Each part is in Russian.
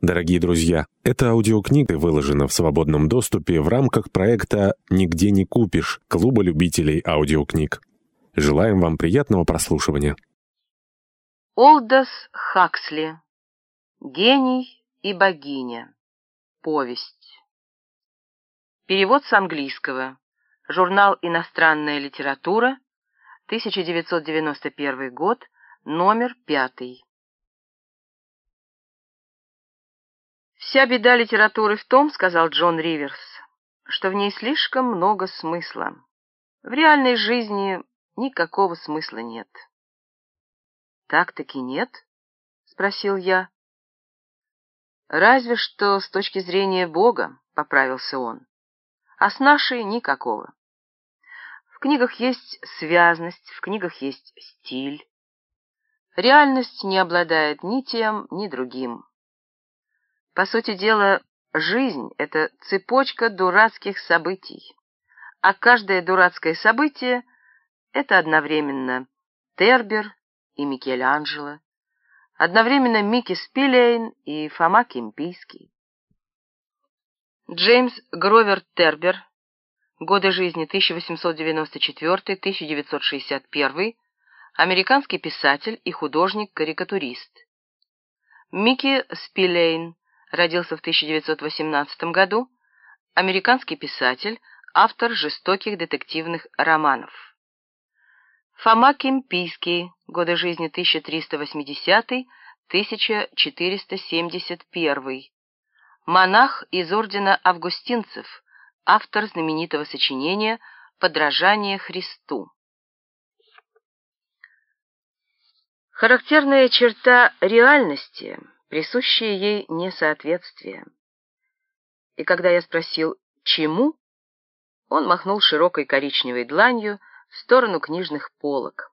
Дорогие друзья, эта аудиокнига выложена в свободном доступе в рамках проекта «Нигде не купишь» Клуба любителей аудиокниг. Желаем вам приятного прослушивания. Олдос Хаксли. Гений и богиня. Повесть. Перевод с английского. Журнал «Иностранная литература», 1991 год, номер пятый. «Вся беда литературы в том, — сказал Джон Риверс, — что в ней слишком много смысла. В реальной жизни никакого смысла нет». «Так-таки нет?» — спросил я. «Разве что с точки зрения Бога», — поправился он. «А с нашей никакого. В книгах есть связность, в книгах есть стиль. Реальность не обладает ни тем, ни другим. По сути дела, жизнь — это цепочка дурацких событий. А каждое дурацкое событие — это одновременно Тербер и Микеланджело, одновременно Микки Спилейн и Фома Кемпийский. Джеймс Гровер Тербер, годы жизни 1894-1961, американский писатель и художник-карикатурист. Микки Спилейн, родился в 1918 году, американский писатель, автор жестоких детективных романов. Фома Кемпийский, годы жизни 1380-1471, монах из ордена августинцев, автор знаменитого сочинения «Подражание Христу». Характерная черта реальности – присущее ей несоответствие. И когда я спросил «чему?», он махнул широкой коричневой дланью в сторону книжных полок.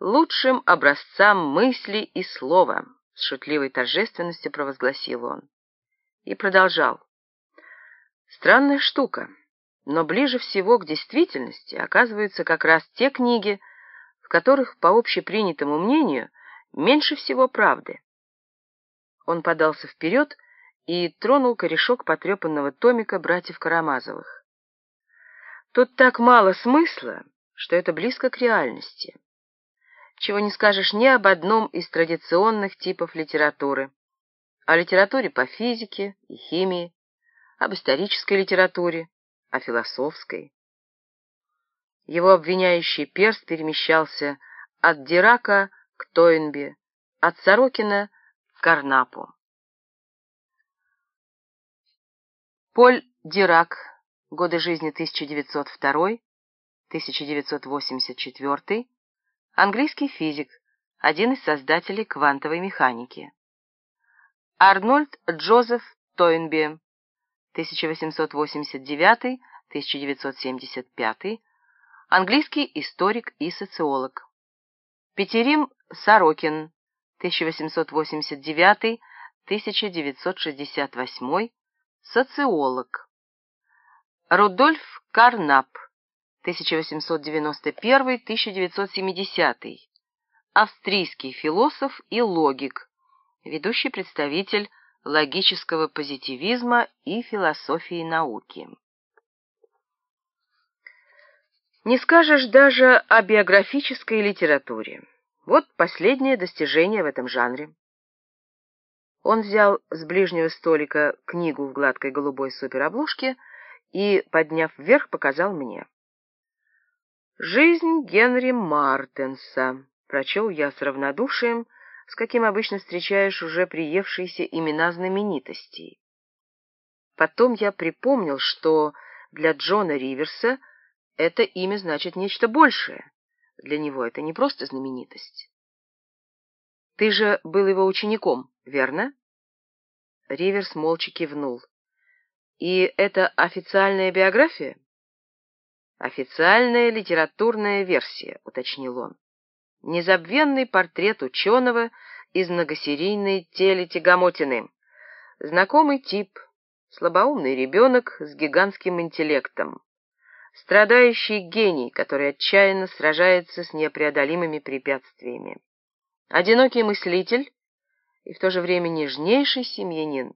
«Лучшим образцам мысли и слова», — с шутливой торжественностью провозгласил он. И продолжал. «Странная штука, но ближе всего к действительности оказываются как раз те книги, в которых, по общепринятому мнению, меньше всего правды. Он подался вперед и тронул корешок потрепанного томика братьев Карамазовых. Тут так мало смысла, что это близко к реальности. Чего не скажешь ни об одном из традиционных типов литературы. О литературе по физике и химии, об исторической литературе, о философской. Его обвиняющий перст перемещался от Дирака к Тойнби, от Сорокина Карнапу. Поль Дирак, годы жизни 1902-1984, английский физик, один из создателей квантовой механики. Арнольд Джозеф Тойнби, 1889-1975, английский историк и социолог. Петерим Сорокин, 1889-1968, социолог. Рудольф Карнап, 1891-1970, австрийский философ и логик, ведущий представитель логического позитивизма и философии науки. Не скажешь даже о биографической литературе. Вот последнее достижение в этом жанре. Он взял с ближнего столика книгу в гладкой голубой суперобложке и, подняв вверх, показал мне. «Жизнь Генри Мартенса», — прочел я с равнодушием, с каким обычно встречаешь уже приевшиеся имена знаменитостей. Потом я припомнил, что для Джона Риверса это имя значит нечто большее. Для него это не просто знаменитость. Ты же был его учеником, верно? Риверс молча кивнул. И это официальная биография? Официальная литературная версия, уточнил он. Незабвенный портрет ученого из многосерийной телетягомотины. Знакомый тип, слабоумный ребенок с гигантским интеллектом страдающий гений, который отчаянно сражается с непреодолимыми препятствиями. Одинокий мыслитель и в то же время нежнейший семьянин.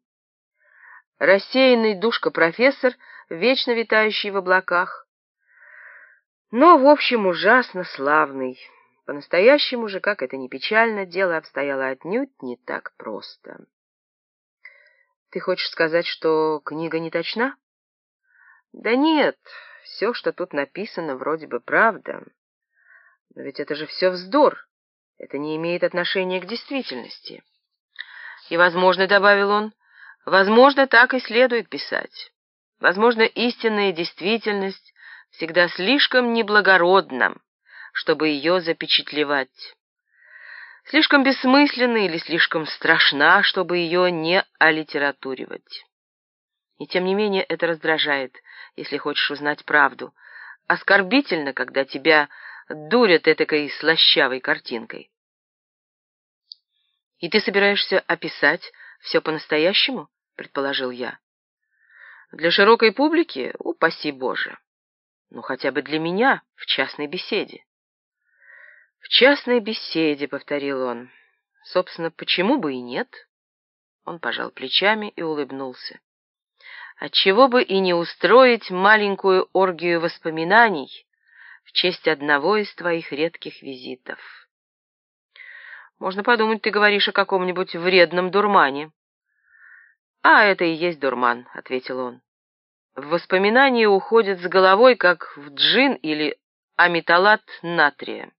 Рассеянный душка-профессор, вечно витающий в облаках, но, в общем, ужасно славный. По-настоящему же, как это ни печально, дело обстояло отнюдь не так просто. Ты хочешь сказать, что книга не точна? Да нет, все, что тут написано, вроде бы правда. Но ведь это же все вздор. Это не имеет отношения к действительности. И, возможно, добавил он, возможно, так и следует писать. Возможно, истинная действительность всегда слишком неблагородна, чтобы ее запечатлевать. Слишком бессмысленна или слишком страшна, чтобы ее не алитературивать. И тем не менее это раздражает, если хочешь узнать правду. Оскорбительно, когда тебя дурят этакой слащавой картинкой. «И ты собираешься описать все по-настоящему?» — предположил я. «Для широкой публики? Упаси Боже! Ну, хотя бы для меня, в частной беседе». «В частной беседе», — повторил он. «Собственно, почему бы и нет?» Он пожал плечами и улыбнулся. «Отчего бы и не устроить маленькую оргию воспоминаний в честь одного из твоих редких визитов?» «Можно подумать, ты говоришь о каком-нибудь вредном дурмане». «А, это и есть дурман», — ответил он. «В воспоминания уходят с головой, как в джин или амиталат натрия».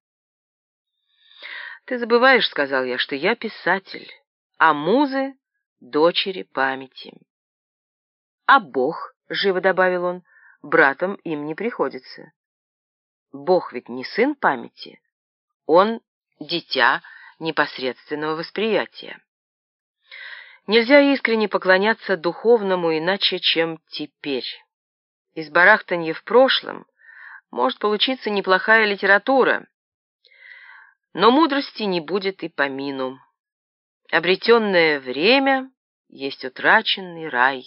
«Ты забываешь, — сказал я, — что я писатель, а музы — дочери памяти». «А Бог, — живо добавил он, — братом им не приходится. Бог ведь не сын памяти, он — дитя непосредственного восприятия. Нельзя искренне поклоняться духовному иначе, чем теперь. Из барахтанья в прошлом может получиться неплохая литература, но мудрости не будет и помину. Обретенное время есть утраченный рай,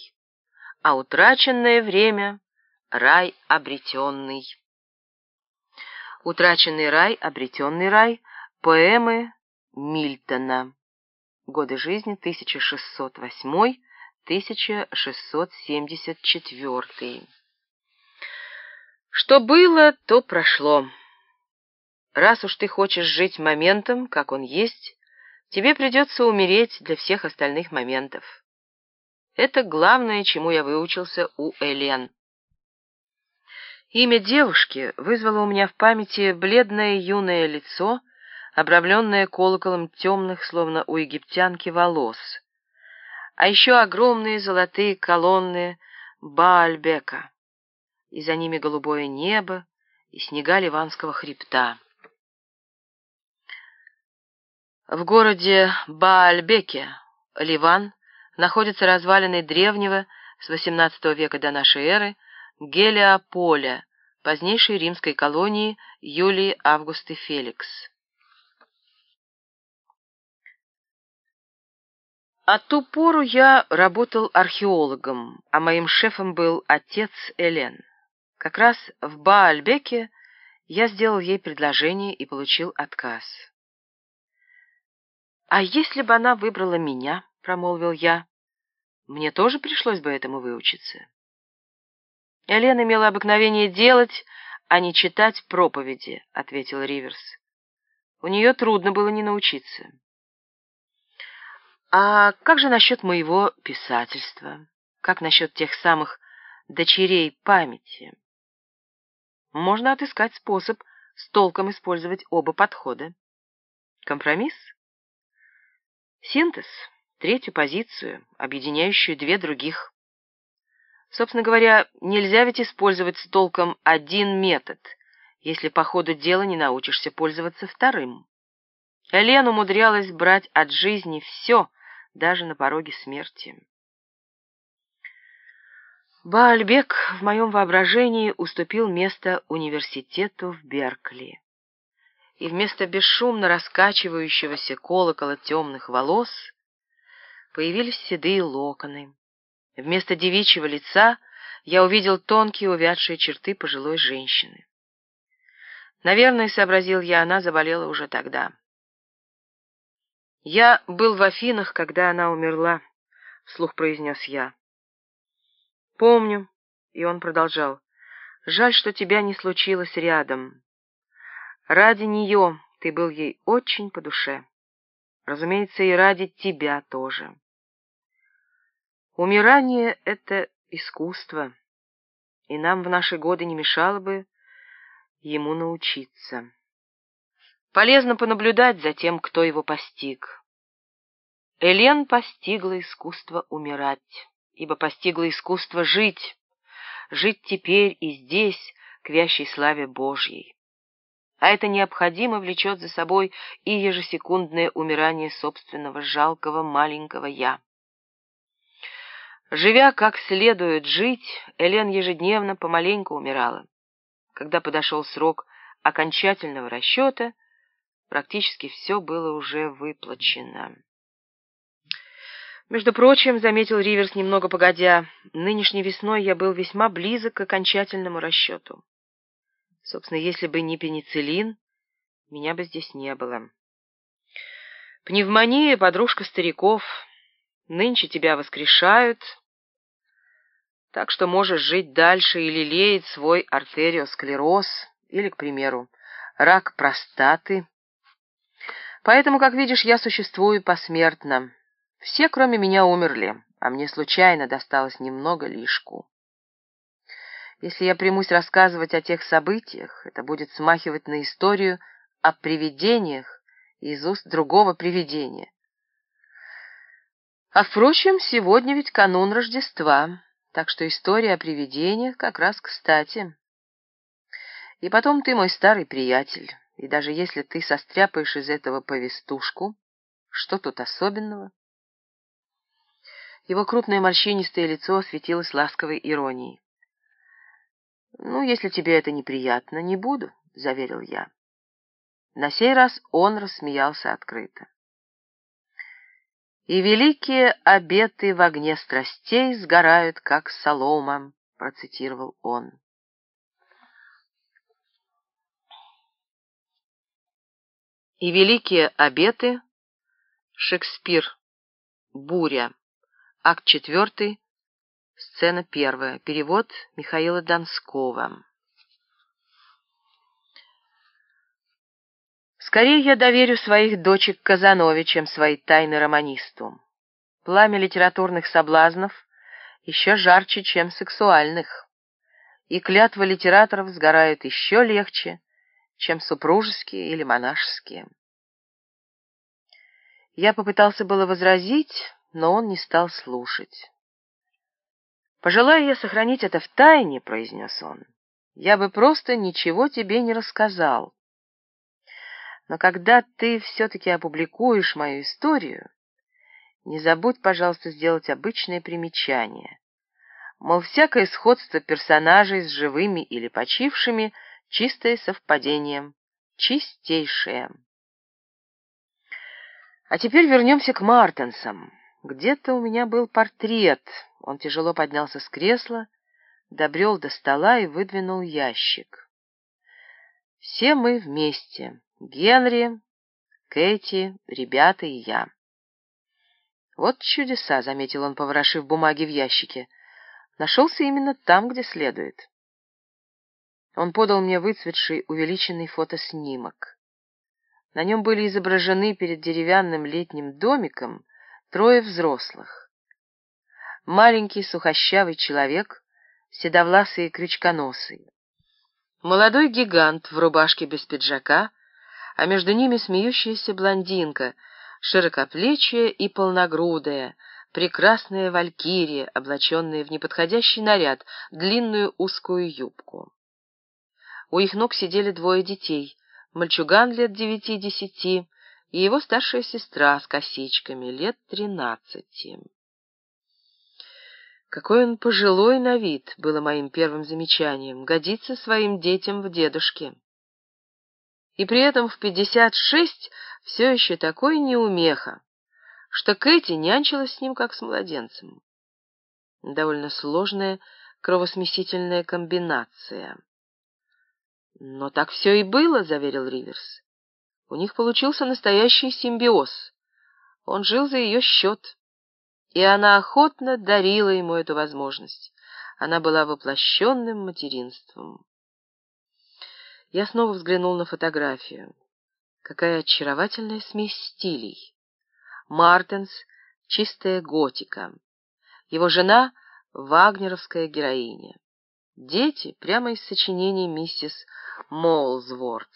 а утраченное время — рай обретенный. Утраченный рай, обретенный рай — поэмы Мильтона. Годы жизни 1608-1674. Что было, то прошло. Раз уж ты хочешь жить моментом, как он есть, тебе придется умереть для всех остальных моментов. Это главное, чему я выучился у Элен. Имя девушки вызвало у меня в памяти бледное юное лицо, обрамленное колоколом темных, словно у египтянки, волос, а еще огромные золотые колонны Баальбека, и за ними голубое небо и снега Ливанского хребта. В городе Баальбеке, Ливан, находятся развалины древнего с XVIII века до нашей эры Гелиополя, позднейшей римской колонии Юлии Августы Феликс. А ту пору я работал археологом, а моим шефом был отец Элен. Как раз в Баальбеке я сделал ей предложение и получил отказ. «А если бы она выбрала меня?» — промолвил я. «Мне тоже пришлось бы этому выучиться». «Элен имела обыкновение делать, а не читать проповеди», — ответил Риверс. «У нее трудно было не научиться». «А как же насчет моего писательства? Как насчет тех самых дочерей памяти?» «Можно отыскать способ с толком использовать оба подхода. Компромисс?» Синтез — третью позицию, объединяющую две других. Собственно говоря, нельзя ведь использовать с толком один метод, если по ходу дела не научишься пользоваться вторым. Элен умудрялась брать от жизни все, даже на пороге смерти. Баальбек в моем воображении уступил место университету в Беркли и вместо бесшумно раскачивающегося колокола темных волос появились седые локоны. Вместо девичьего лица я увидел тонкие увядшие черты пожилой женщины. Наверное, сообразил я, она заболела уже тогда. «Я был в Афинах, когда она умерла», — вслух произнес я. «Помню», — и он продолжал. «Жаль, что тебя не случилось рядом. Ради нее ты был ей очень по душе. Разумеется, и ради тебя тоже. Умирание — это искусство, и нам в наши годы не мешало бы ему научиться. Полезно понаблюдать за тем, кто его постиг. Элен постигла искусство умирать, ибо постигла искусство жить, жить теперь и здесь, к вящей славе Божьей. А это необходимо влечет за собой и ежесекундное умирание собственного жалкого маленького «я». Живя как следует жить, Элен ежедневно помаленьку умирала. Когда подошел срок окончательного расчета, практически все было уже выплачено. Между прочим, заметил Риверс немного погодя, нынешней весной я был весьма близок к окончательному расчету. Собственно, если бы не пенициллин, меня бы здесь не было. Пневмония — подружка стариков. Нынче тебя воскрешают, так что можешь жить дальше и лелеять свой артериосклероз или, к примеру, рак простаты. Поэтому, как видишь, я существую посмертно. Все, кроме меня, умерли, а мне случайно досталось немного лишку. Если я примусь рассказывать о тех событиях, это будет смахивать на историю о привидениях из уст другого привидения. А, впрочем, сегодня ведь канун Рождества. Так что история о привидениях как раз кстати. И потом ты мой старый приятель, и даже если ты состряпаешь из этого повестушку, что тут особенного? Его крупное морщинистое лицо осветилось ласковой иронией. «Ну, если тебе это неприятно, не буду», — заверил я. На сей раз он рассмеялся открыто и великие обеты в огне страстей сгорают, как солома, процитировал он. И великие обеты Шекспир. Буря. Акт четвертый. Сцена первая. Перевод Михаила Донского. Скорее я доверю своих дочек Казанове, чем свои тайны романисту. Пламя литературных соблазнов еще жарче, чем сексуальных, и клятва литераторов сгорают еще легче, чем супружеские или монашеские. Я попытался было возразить, но он не стал слушать. «Пожелаю я сохранить это в тайне», — произнес он, — «я бы просто ничего тебе не рассказал». Но когда ты все-таки опубликуешь мою историю, не забудь, пожалуйста, сделать обычное примечание. Мол, всякое сходство персонажей с живыми или почившими — чистое совпадение, чистейшее. А теперь вернемся к Мартенсам. Где-то у меня был портрет. Он тяжело поднялся с кресла, добрел до стола и выдвинул ящик. Все мы вместе. Генри, Кэти, ребята и я. Вот чудеса, — заметил он, поворошив бумаги в ящике. Нашелся именно там, где следует. Он подал мне выцветший увеличенный фотоснимок. На нем были изображены перед деревянным летним домиком трое взрослых. Маленький сухощавый человек, седовласый и крючконосый. Молодой гигант в рубашке без пиджака — а между ними смеющаяся блондинка, широкоплечья и полногрудая, прекрасная валькирия, облаченная в неподходящий наряд, длинную узкую юбку. У их ног сидели двое детей, мальчуган лет девяти-десяти и его старшая сестра с косичками лет тринадцати. Какой он пожилой на вид, было моим первым замечанием, годится своим детям в дедушке и при этом в пятьдесят шесть все еще такой неумеха, что Кэти нянчилась с ним, как с младенцем. Довольно сложная кровосмесительная комбинация. «Но так все и было», — заверил Риверс. «У них получился настоящий симбиоз. Он жил за ее счет, и она охотно дарила ему эту возможность. Она была воплощенным материнством. Я снова взглянул на фотографию. Какая очаровательная смесь стилей. Мартенс — чистая готика. Его жена — вагнеровская героиня. Дети прямо из сочинений миссис Молзворт.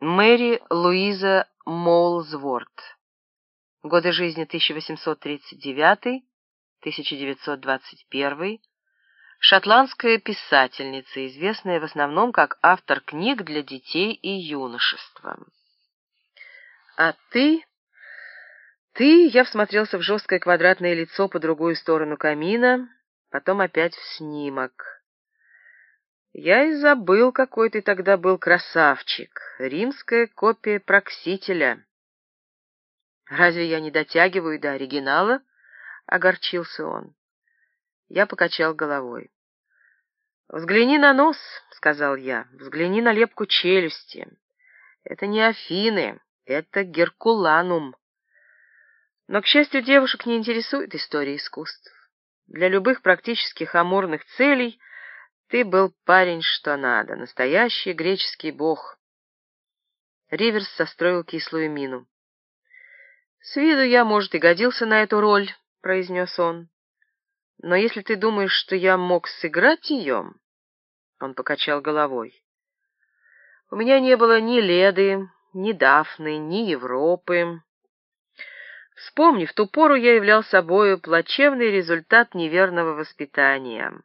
Мэри Луиза Молзворт. Годы жизни 1839-1921. Шотландская писательница, известная в основном как автор книг для детей и юношества. А ты... Ты... Я всмотрелся в жесткое квадратное лицо по другую сторону камина, потом опять в снимок. Я и забыл, какой ты тогда был красавчик. Римская копия Проксителя. Разве я не дотягиваю до оригинала? Огорчился он. Я покачал головой. «Взгляни на нос», — сказал я, — «взгляни на лепку челюсти. Это не Афины, это Геркуланум». Но, к счастью, девушек не интересует история искусств. Для любых практических амурных целей ты был парень что надо, настоящий греческий бог. Риверс состроил кислую мину. «С виду я, может, и годился на эту роль», — произнес он. «Но если ты думаешь, что я мог сыграть ее...» Он покачал головой. «У меня не было ни Леды, ни Дафны, ни Европы. Вспомни, в ту пору я являл собою плачевный результат неверного воспитания»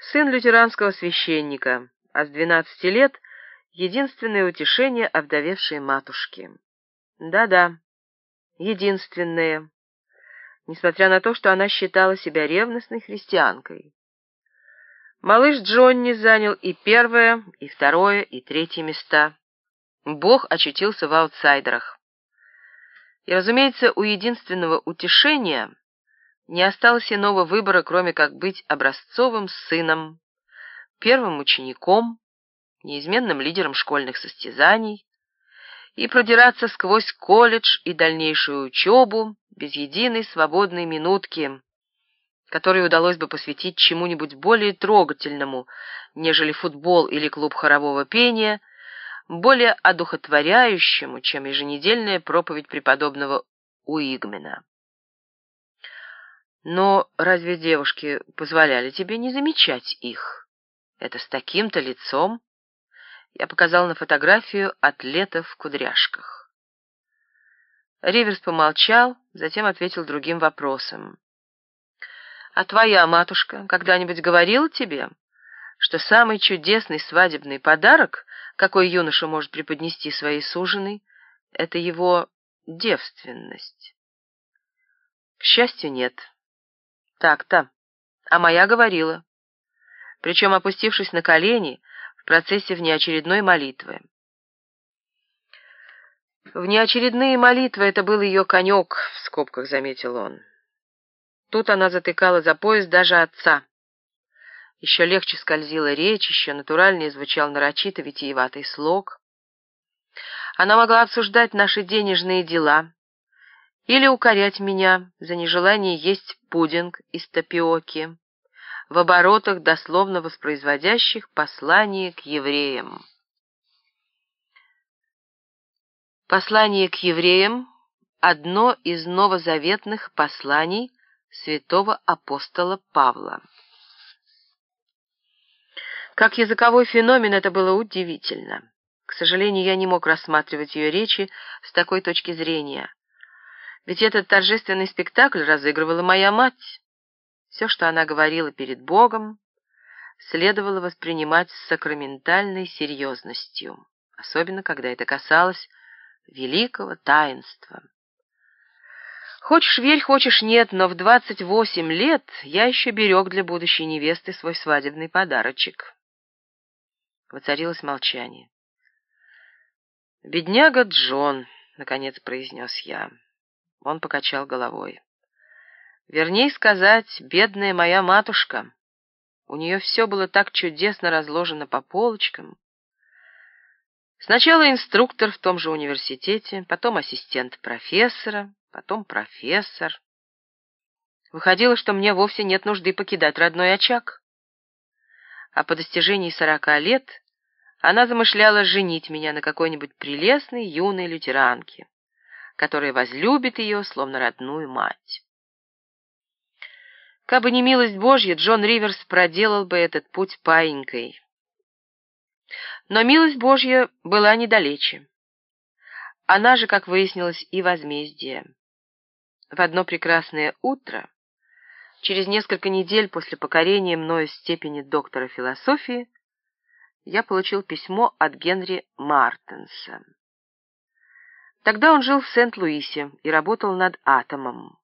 сын лютеранского священника, а с двенадцати лет — единственное утешение овдовевшей матушки. Да-да, единственное, несмотря на то, что она считала себя ревностной христианкой. Малыш Джонни занял и первое, и второе, и третье места. Бог очутился в аутсайдерах. И, разумеется, у единственного утешения не осталось иного выбора, кроме как быть образцовым сыном, первым учеником, неизменным лидером школьных состязаний и продираться сквозь колледж и дальнейшую учебу без единой свободной минутки, которой удалось бы посвятить чему-нибудь более трогательному, нежели футбол или клуб хорового пения, более одухотворяющему, чем еженедельная проповедь преподобного Уигмена. Но разве девушки позволяли тебе не замечать их? Это с таким-то лицом? Я показал на фотографию атлета в кудряшках. Риверс помолчал, затем ответил другим вопросом. «А твоя матушка когда-нибудь говорила тебе, что самый чудесный свадебный подарок, какой юноша может преподнести своей суженой, это его девственность?» «К счастью, нет». Так-то. А моя говорила. Причем опустившись на колени в процессе внеочередной молитвы. Внеочередные молитвы — это был ее конек, в скобках заметил он. Тут она затыкала за пояс даже отца. Еще легче скользила речь, еще натуральнее звучал нарочито витиеватый слог. Она могла обсуждать наши денежные дела, или укорять меня за нежелание есть пудинг из тапиоки, в оборотах, дословно воспроизводящих послание к евреям. Послание к евреям — одно из новозаветных посланий святого апостола Павла. Как языковой феномен это было удивительно. К сожалению, я не мог рассматривать ее речи с такой точки зрения. Ведь этот торжественный спектакль разыгрывала моя мать. Все, что она говорила перед Богом, следовало воспринимать с сакраментальной серьезностью, особенно когда это касалось великого таинства. Хочешь верь, хочешь нет, но в двадцать восемь лет я еще берег для будущей невесты свой свадебный подарочек. Воцарилось молчание. «Бедняга Джон», — наконец произнес я. Он покачал головой. Верней сказать, бедная моя матушка. У нее все было так чудесно разложено по полочкам. Сначала инструктор в том же университете, потом ассистент профессора, потом профессор. Выходило, что мне вовсе нет нужды покидать родной очаг. А по достижении сорока лет она замышляла женить меня на какой-нибудь прелестной юной лютеранке, которая возлюбит ее, словно родную мать. Кабы не милость Божья, Джон Риверс проделал бы этот путь паинькой. Но милость Божья была недалече. Она же, как выяснилось, и возмездие. В одно прекрасное утро, через несколько недель после покорения мною степени доктора философии, я получил письмо от Генри Мартенса. Тогда он жил в Сент-Луисе и работал над атомом.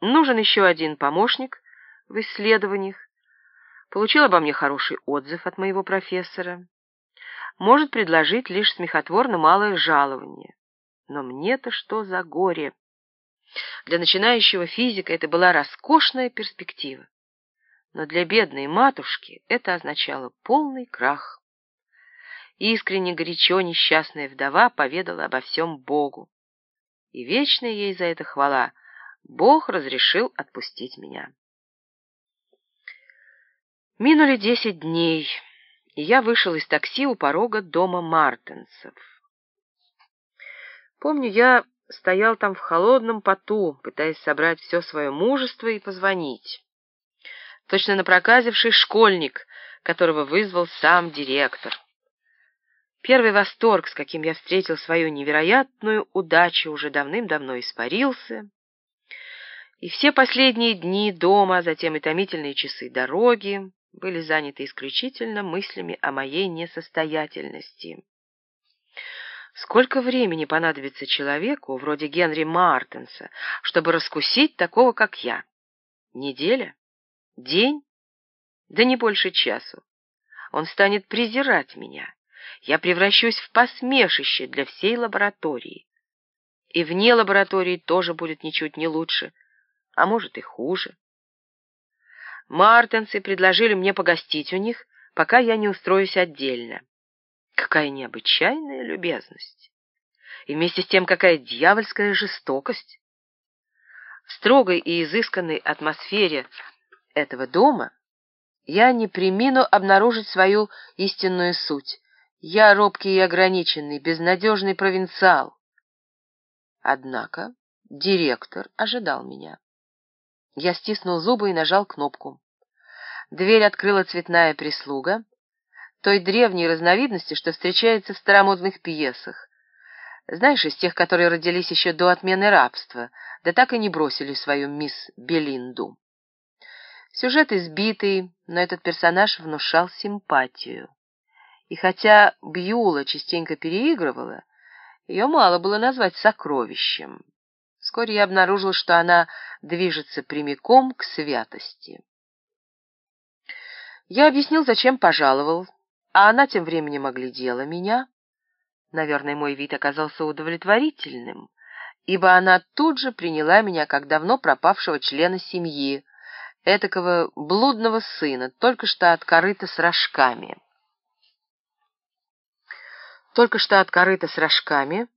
Нужен еще один помощник в исследованиях. Получил обо мне хороший отзыв от моего профессора. Может предложить лишь смехотворно малое жалование. Но мне-то что за горе? Для начинающего физика это была роскошная перспектива. Но для бедной матушки это означало полный крах. Искренне горячо несчастная вдова поведала обо всем Богу. И вечная ей за это хвала — Бог разрешил отпустить меня. Минули десять дней, и я вышел из такси у порога дома Мартенсов. Помню, я стоял там в холодном поту, пытаясь собрать все свое мужество и позвонить. Точно напроказивший школьник, которого вызвал сам директор. Первый восторг, с каким я встретил свою невероятную удачу, уже давным-давно испарился, и все последние дни дома, затем и томительные часы дороги были заняты исключительно мыслями о моей несостоятельности. Сколько времени понадобится человеку, вроде Генри Мартенса, чтобы раскусить такого, как я? Неделя? День? Да не больше часу. Он станет презирать меня. Я превращусь в посмешище для всей лаборатории. И вне лаборатории тоже будет ничуть не лучше — а может и хуже. Мартенсы предложили мне погостить у них, пока я не устроюсь отдельно. Какая необычайная любезность! И вместе с тем какая дьявольская жестокость! В строгой и изысканной атмосфере этого дома я не примину обнаружить свою истинную суть. Я робкий и ограниченный, безнадежный провинциал. Однако директор ожидал меня. Я стиснул зубы и нажал кнопку. Дверь открыла цветная прислуга, той древней разновидности, что встречается в старомодных пьесах. Знаешь, из тех, которые родились еще до отмены рабства, да так и не бросили свою мисс Белинду. Сюжет избитый, но этот персонаж внушал симпатию. И хотя Бьюла частенько переигрывала, ее мало было назвать сокровищем. Вскоре я обнаружил, что она движется прямиком к святости. Я объяснил, зачем пожаловал, а она тем временем оглядела меня. Наверное, мой вид оказался удовлетворительным, ибо она тут же приняла меня как давно пропавшего члена семьи, этакого блудного сына, только что от корыта с рожками. Только что от корыта с рожками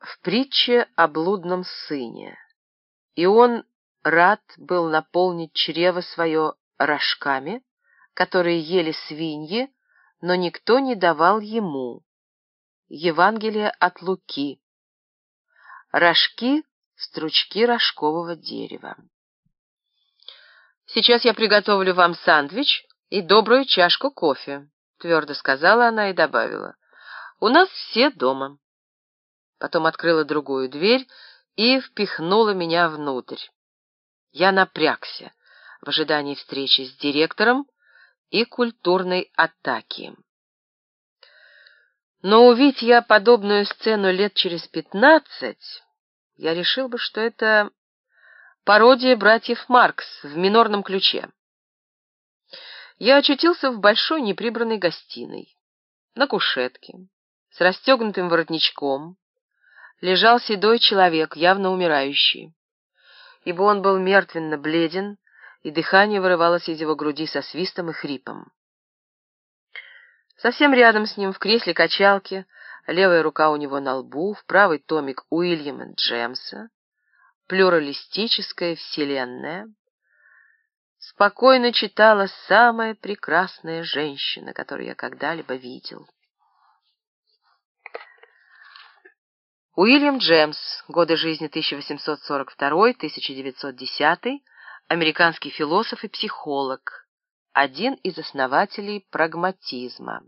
в притче о блудном сыне, и он рад был наполнить чрево свое рожками, которые ели свиньи, но никто не давал ему. Евангелие от Луки. Рожки — стручки рожкового дерева. «Сейчас я приготовлю вам сандвич и добрую чашку кофе», — твердо сказала она и добавила. «У нас все дома» потом открыла другую дверь и впихнула меня внутрь. Я напрягся в ожидании встречи с директором и культурной атаки. Но увидеть я подобную сцену лет через пятнадцать, я решил бы, что это пародия братьев Маркс в минорном ключе. Я очутился в большой неприбранной гостиной, на кушетке, с расстегнутым воротничком, лежал седой человек, явно умирающий, ибо он был мертвенно бледен, и дыхание вырывалось из его груди со свистом и хрипом. Совсем рядом с ним, в кресле качалки, левая рука у него на лбу, в правый томик Уильяма Джемса, плюралистическая вселенная, спокойно читала самая прекрасная женщина, которую я когда-либо видел. Уильям Джемс, годы жизни 1842-1910, американский философ и психолог, один из основателей прагматизма.